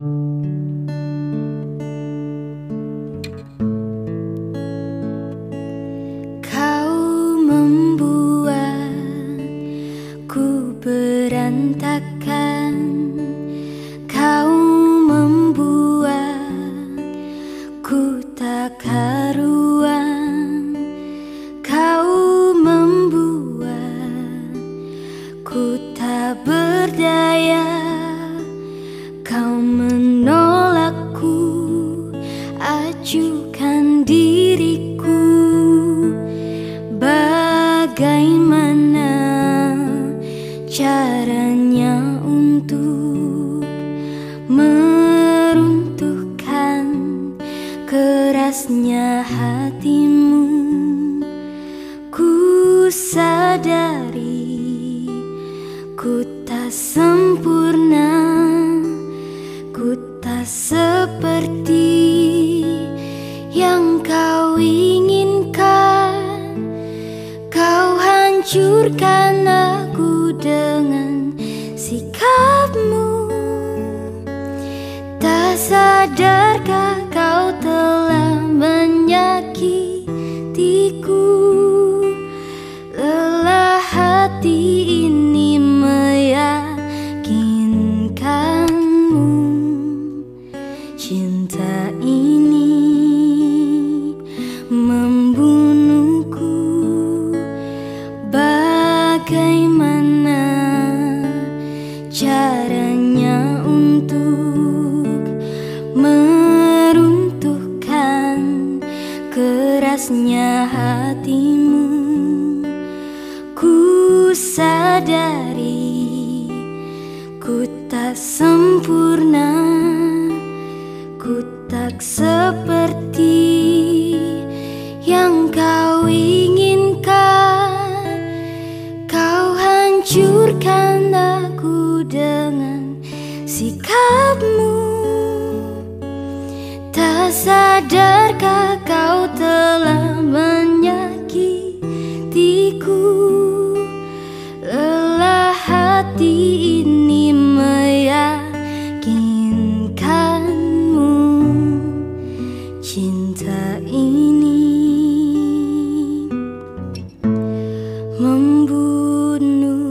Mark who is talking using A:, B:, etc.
A: Kau membuatku berantakan. Kau membuatku tak karuan. Kau membuatku tak berdaya. tunjukkan diriku bagaimana caranya untuk meruntuhkan kerasnya hatimu. Ku sadari ku tak sempurna ku tak seperti yang kau inginkan. Kau hancurkan bagaimana caranya untuk meruntuhkan kerasnya hatimu? Ku sadari ku tak sempurna ku tak seperti yang kau ingin Tak sadarkah kau telah menyakitiku? Lelah hati ini meyakinkanmu. Cinta ini membunuh